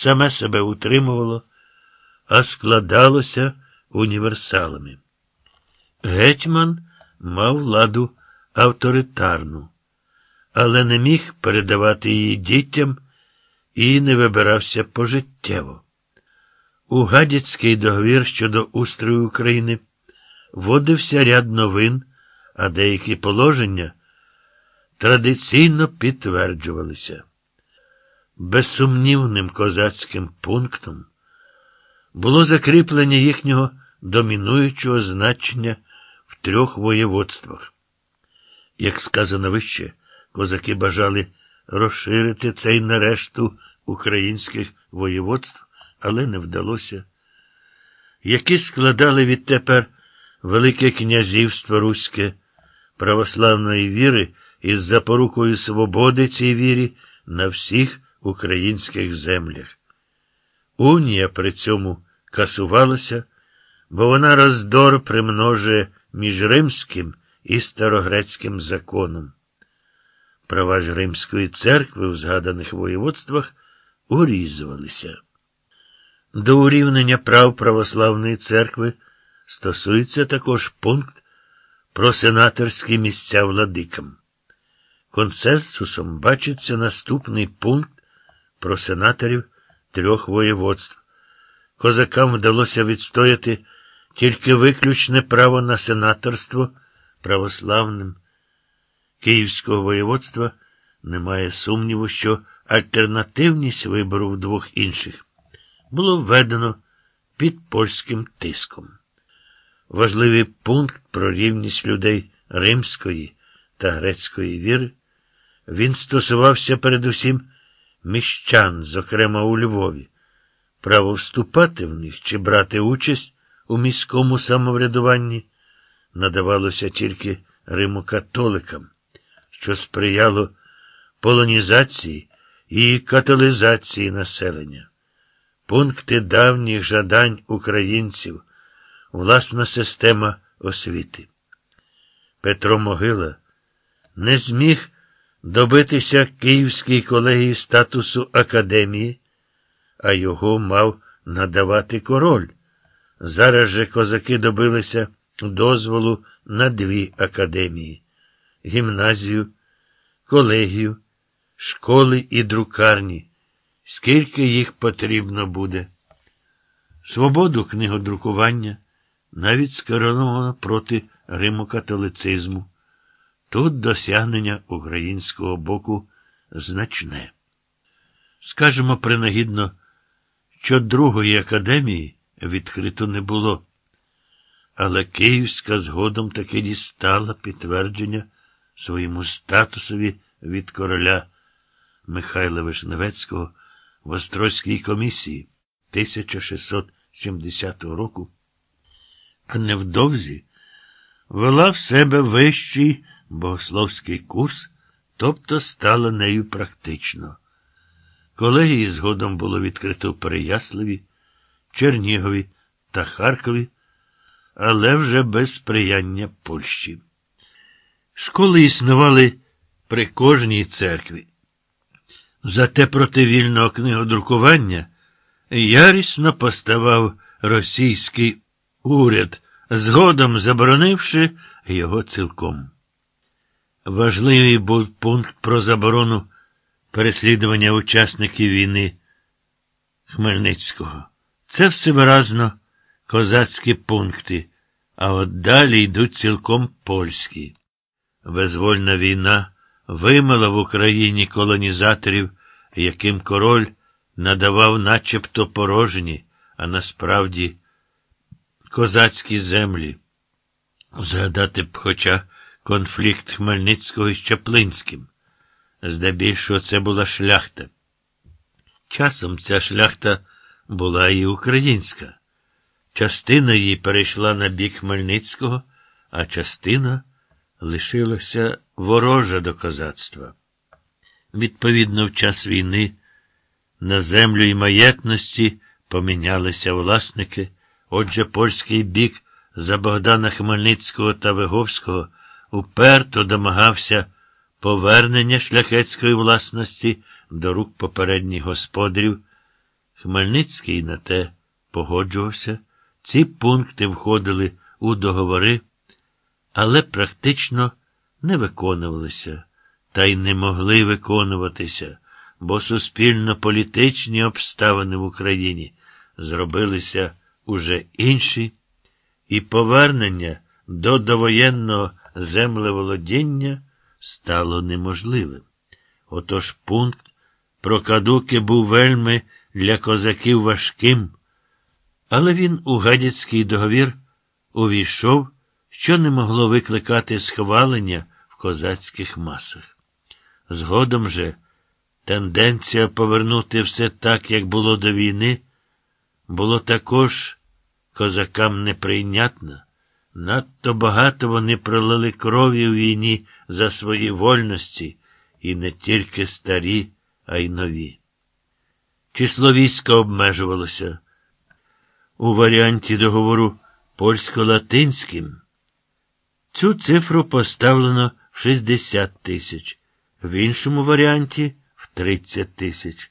саме себе утримувало, а складалося універсалами. Гетьман мав владу авторитарну, але не міг передавати її дітям і не вибирався пожиттєво. У Гадяцький договір щодо устрою України вводився ряд новин, а деякі положення традиційно підтверджувалися. Безсумнівним козацьким пунктом було закріплення їхнього домінуючого значення в трьох воєводствах. Як сказано вище, козаки бажали розширити цей нарешту українських воєводств, але не вдалося, які складали відтепер Велике князівство Руське православної віри із запорукою свободи цій вірі на всіх українських землях. Унія при цьому касувалася, бо вона роздор примножує між римським і старогрецьким законом. Права ж Римської церкви в згаданих воєводствах урізувалися. До урівнення прав православної церкви стосується також пункт про сенаторські місця владикам. Консенсусом бачиться наступний пункт про сенаторів трьох воєводств. Козакам вдалося відстояти тільки виключне право на сенаторство православним. Київського воєводства немає сумніву, що альтернативність вибору в двох інших було введено під польським тиском. Важливий пункт про рівність людей римської та грецької віри. Він стосувався передусім міщан, зокрема у Львові, право вступати в них чи брати участь у міському самоврядуванні надавалося тільки римокатоликам, що сприяло полонізації і каталізації населення. Пункти давніх жадань українців, власна система освіти. Петро Могила не зміг добитися Київській колегії статусу академії, а його мав надавати король. Зараз же козаки добилися дозволу на дві академії гімназію, колегію, школи і друкарні. Скільки їх потрібно буде? Свободу книгодрукування навіть скеровано проти римокатолицизму. Тут досягнення українського боку значне. Скажемо принагідно, що другої академії відкрито не було. Але Київська згодом таки дістала підтвердження своєму статусові від короля Михайла Вишневецького в Острозькій комісії 1670 року, а невдовзі вела в себе вищий богословський курс, тобто стала нею практично. Колегії згодом було відкрито в Переяславі, Чернігові та Харкові, але вже без сприяння Польщі. Школи існували при кожній церкві. Зате проти вільного книгодрукування ярісно поставав російський уряд, згодом заборонивши його цілком. Важливий був пункт про заборону переслідування учасників війни Хмельницького. Це все виразно козацькі пункти, а от далі йдуть цілком польські. Визвольна війна вимила в Україні колонізаторів, яким король надавав начебто порожні, а насправді козацькі землі. Згадати б хоча конфлікт Хмельницького із Чаплинським. Здебільшого це була шляхта. Часом ця шляхта була і українська. Частина її перейшла на бік Хмельницького, а частина лишилася ворожа до козацтва. Відповідно, в час війни на землю і маєтності помінялися власники, отже, польський бік за Богдана Хмельницького та Виговського уперто домагався повернення шляхетської власності до рук попередніх господарів. Хмельницький на те погоджувався. Ці пункти входили у договори, але практично не виконувалися та й не могли виконуватися, бо суспільно-політичні обставини в Україні зробилися уже інші, і повернення до довоєнного землеволодіння стало неможливим. Отож пункт про кадуки був вельми для козаків важким, але він у гадяцький договір увійшов, що не могло викликати схвалення в козацьких масах. Згодом же тенденція повернути все так, як було до війни, було також козакам неприйнятна. Надто багато вони пролили крові у війні за свої вольності, і не тільки старі, а й нові. Число війська обмежувалося. У варіанті договору польсько-латинським цю цифру поставлено в 60 тисяч, в іншому варіанті в 30 тисяч.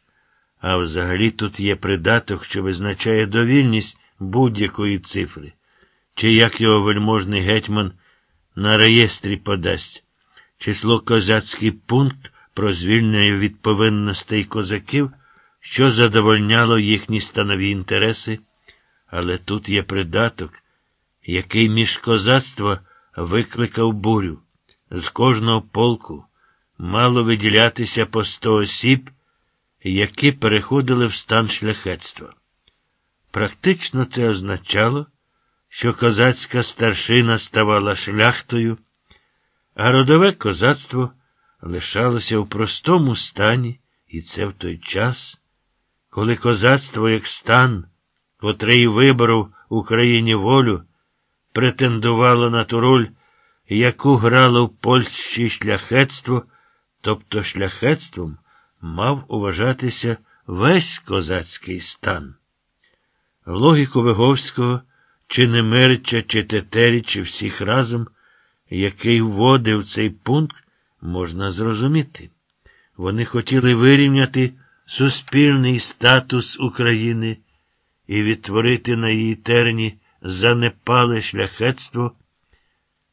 А взагалі тут є придаток, що визначає довільність будь-якої цифри, чи як його вельможний гетьман на реєстрі подасть. Число козацький пункт про звільнення від повинностей козаків, що задовольняло їхні станові інтереси, але тут є придаток, який між козацтва викликав бурю. З кожного полку мало виділятися по сто осіб, які переходили в стан шляхетства. Практично це означало, що козацька старшина ставала шляхтою, а родове козацтво лишалося в простому стані, і це в той час, коли козацтво як стан, котрий виборов Україні волю, претендувало на ту роль, яку грало в Польщі шляхетство, тобто шляхетством мав уважатися весь козацький стан. Логіку Виговського, чи Немирича, чи Тетері, чи всіх разом, який вводив цей пункт, можна зрозуміти. Вони хотіли вирівняти суспільний статус України і відтворити на її терні занепале шляхетство,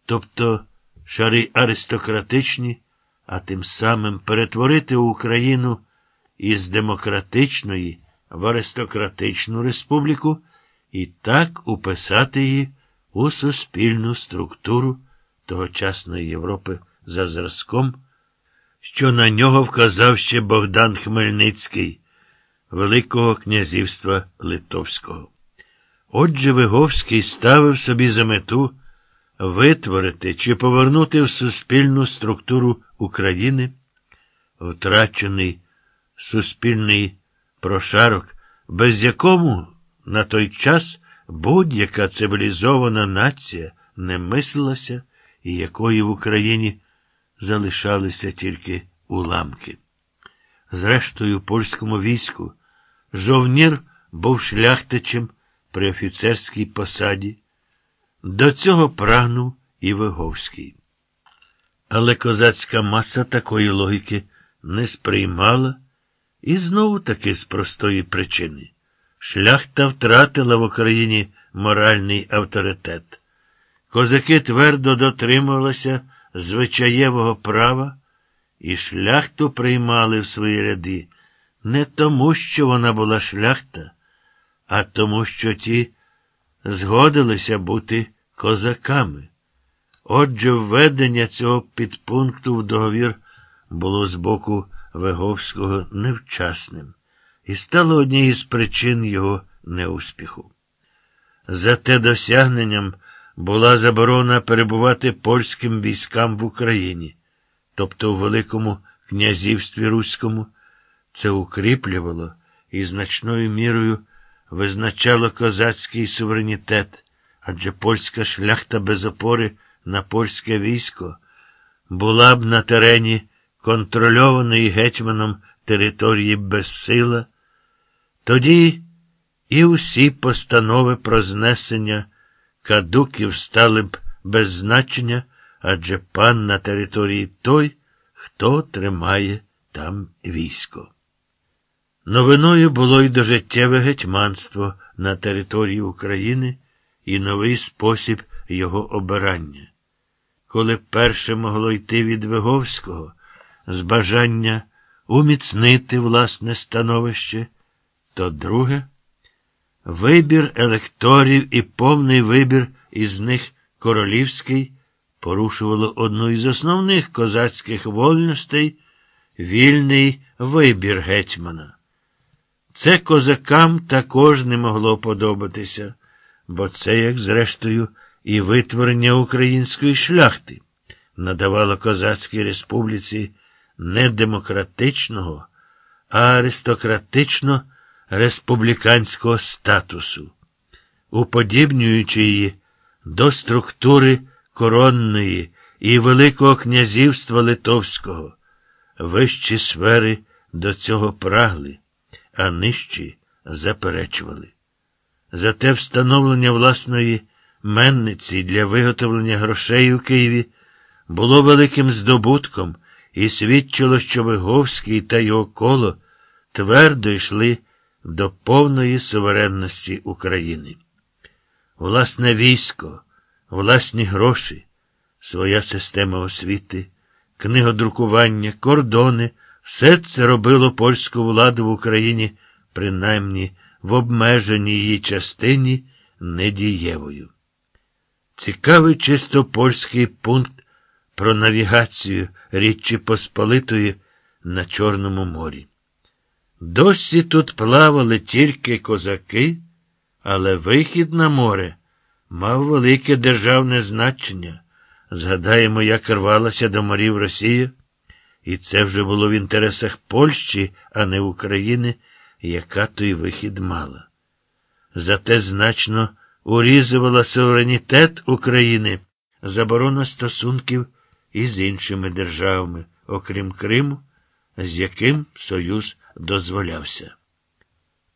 тобто шари аристократичні, а тим самим перетворити Україну із демократичної в аристократичну республіку і так уписати її у суспільну структуру тогочасної Європи за зразком, що на нього вказав ще Богдан Хмельницький, Великого князівства Литовського. Отже, Виговський ставив собі за мету витворити чи повернути в суспільну структуру України втрачений суспільний прошарок, без якому на той час будь-яка цивілізована нація не мислилася і якої в Україні залишалися тільки уламки. Зрештою, польському війську жовнір був шляхтичем при офіцерській посаді. До цього прагнув і Виговський. Але козацька маса такої логіки не сприймала і знову таки з простої причини. Шляхта втратила в Україні моральний авторитет. Козаки твердо дотримувалися звичаєвого права і шляхту приймали в свої ряди не тому, що вона була шляхта, а тому, що ті згодилися бути козаками. Отже, введення цього підпункту в договір було з боку Веговського невчасним і стало однією з причин його неуспіху. Зате досягненням була заборона перебувати польським військам в Україні, тобто у Великому князівстві Руському, це укріплювало і значною мірою визначало козацький суверенітет, адже польська шляхта без опори на польське військо була б на терені контрольованої гетьманом території безсила, тоді і усі постанови про знесення кадуків стали б без значення, адже пан на території той, хто тримає там військо. Новиною було й дожиттєве гетьманство на території України і новий спосіб його обирання. Коли перше могло йти від Виговського з бажання уміцнити власне становище, то друге вибір електорів і повний вибір із них королівський порушувало одну із основних козацьких вольностей вільний вибір гетьмана. Це козакам також не могло подобатися, бо це, як зрештою, і витворення української шляхти надавало Козацькій республіці не демократичного, а аристократично республіканського статусу, уподібнюючи її до структури коронної і Великого князівства Литовського. Вищі сфери до цього прагли, а нижчі заперечували. Зате встановлення власної менниці для виготовлення грошей у Києві було великим здобутком і свідчило, що Виговський та його коло твердо йшли до повної суверенності України. Власне військо, власні гроші, своя система освіти, книгодрукування, кордони, все це робило польську владу в Україні, принаймні в обмеженій її частині недієвою. Цікавий чисто польський пункт про навігацію Річчі Посполитої на Чорному морі. Досі тут плавали тільки козаки, але вихід на море мав велике державне значення. Згадаємо, як рвалася до морів Росія, і це вже було в інтересах Польщі, а не України, яка той вихід мала. Зате значно урізувала суверенітет України заборона стосунків із іншими державами, окрім Криму, з яким Союз дозволявся.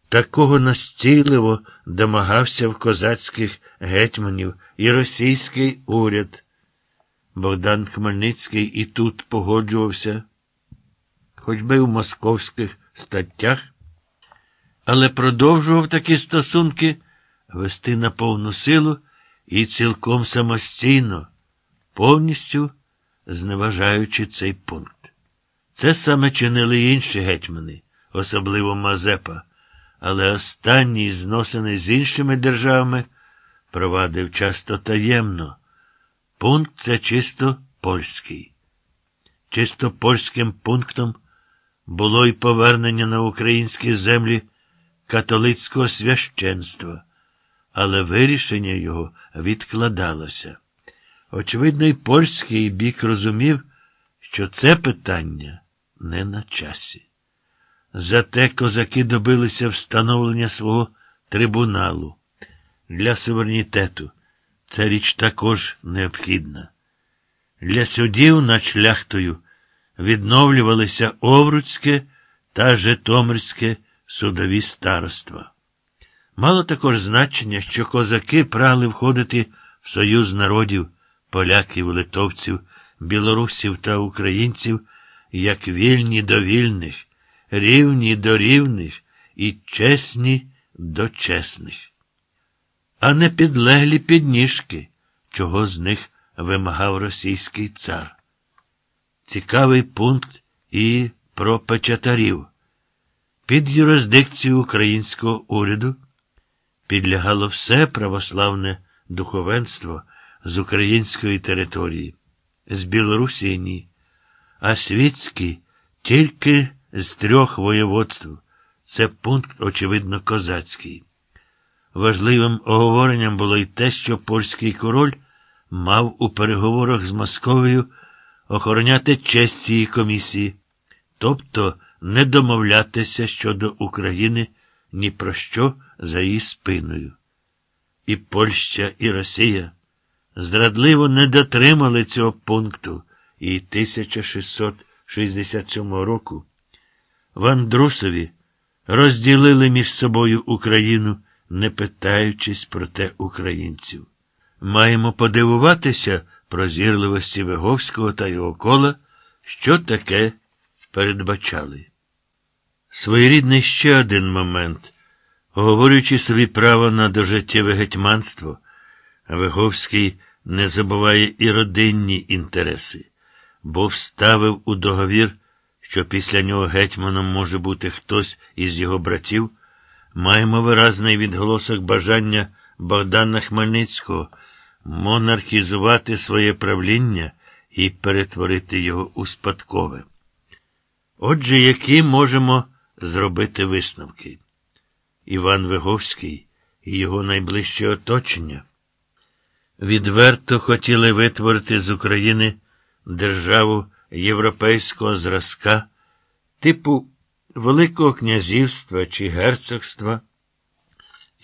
Такого настійливо домагався в козацьких гетьманів і російський уряд. Богдан Хмельницький і тут погоджувався, хоч би в московських статтях, але продовжував такі стосунки вести на повну силу і цілком самостійно, повністю зневажаючи цей пункт. Це саме чинили інші гетьмани, особливо Мазепа, але останній, зносений з іншими державами, провадив часто таємно. Пункт це чисто польський. Чисто польським пунктом було й повернення на українські землі католицького священства, але вирішення його відкладалося. Очевидно, і польський бік розумів, що це питання не на часі. Зате козаки добилися встановлення свого трибуналу для суверенітету. Ця річ також необхідна. Для судів над шляхтою відновлювалися Овруцьке та Житомирське судові староства. Мало також значення, що козаки прагли входити в союз народів поляків, литовців, білорусів та українців як вільні до вільних, рівні до рівних і чесні до чесних а не підлеглі підніжки, чого з них вимагав російський цар. Цікавий пункт і про печатарів. Під юрисдикцію українського уряду підлягало все православне духовенство з української території, з Білорусі ні, а світські тільки з трьох воєводств. Це пункт, очевидно, козацький. Важливим оговоренням було й те, що польський король мав у переговорах з Московією охороняти честь цієї комісії, тобто не домовлятися щодо України ні про що за її спиною. І Польща, і Росія зрадливо не дотримали цього пункту, і 1667 року в Андрусові розділили між собою Україну не питаючись про те українців. Маємо подивуватися про зірливості Виговського та його кола, що таке передбачали. Своєрідний ще один момент. Говорючи собі право на дожиттєве гетьманство, Виговський не забуває і родинні інтереси, бо вставив у договір, що після нього гетьманом може бути хтось із його братів, маємо виразний відголосок бажання Богдана Хмельницького монархізувати своє правління і перетворити його у спадкове. Отже, які можемо зробити висновки? Іван Виговський і його найближче оточення відверто хотіли витворити з України державу європейського зразка, типу Великого князівства чи герцогства,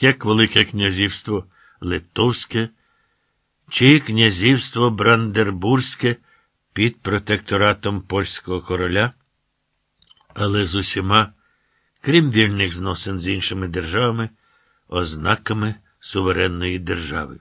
як Велике князівство Литовське, чи князівство Брандербурзьке під протекторатом польського короля, але з усіма, крім вільних зносин з іншими державами, ознаками суверенної держави.